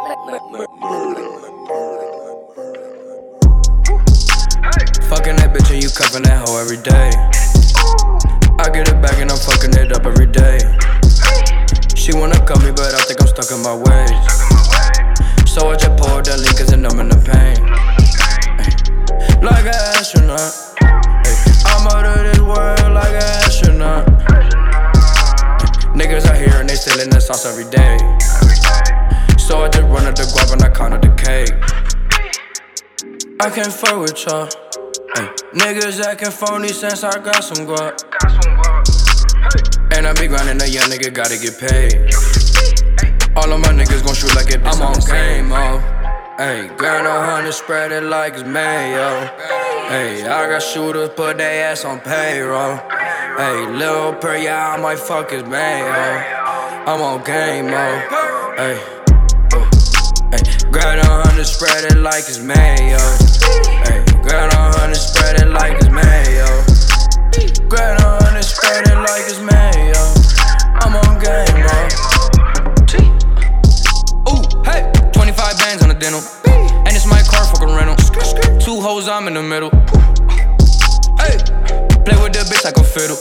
Fucking that bitch and you cuffing that hoe every day. I get it back and I'm fucking it up every day. She wanna cut me, but I think I'm stuck in my ways. So I just pour that lean cause numb in the pain. Like an astronaut. I'm out of this world like an astronaut. Niggas out here and they stealing the sauce every day. So I just run up the guap and I counted the cake. I can't fuck with y'all. Ay, niggas acting phony since I got some guap. And I be grinding, a young nigga gotta get paid. All of my niggas gon' shoot like it. I'm on game mode. Hey, grind a hundred, spread it like it's mayo. Hey, I got shooters, put they ass on payroll. Hey, little per yeah, I might fuck his mayo. I'm on game mode. Hey, grind a hundred, spread it like it's mayo. Hey, grind a hundred, spread it like it's mayo. Grind a hundred, spread it like it's mayo. I'm on game mode. Ooh, hey, 25 bands on the dental. And it's my car, fucking rental. Two hoes, I'm in the middle. Hey, play with the bitch like a fiddle.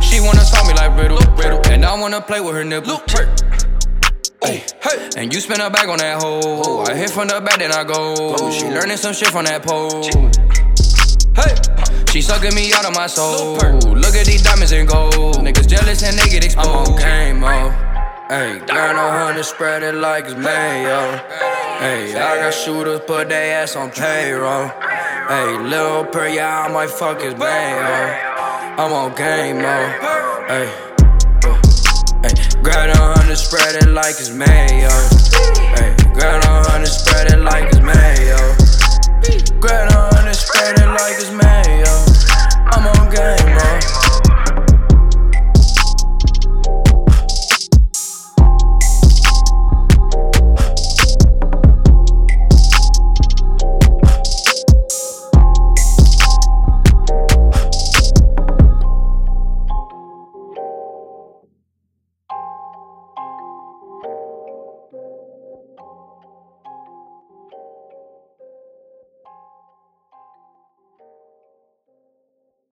She wanna solve me like riddle, riddle. And I wanna play with her nipple. Hey, hey, and you spin a bag on that hoe. I hit from the back, then I go. She learning some shit from that pole. Hey, she sucking me out of my soul. Look at these diamonds and gold. Niggas jealous and they get exposed. I'm on game mode. Hey, grind a hundred, spread it like it's mayo. Hey, I got shooters, put they ass on payroll. Hey, little per yeah, I might fuck his mayo. I'm on game mode. Hey, spread it like it's mayo. Hey, a hundred.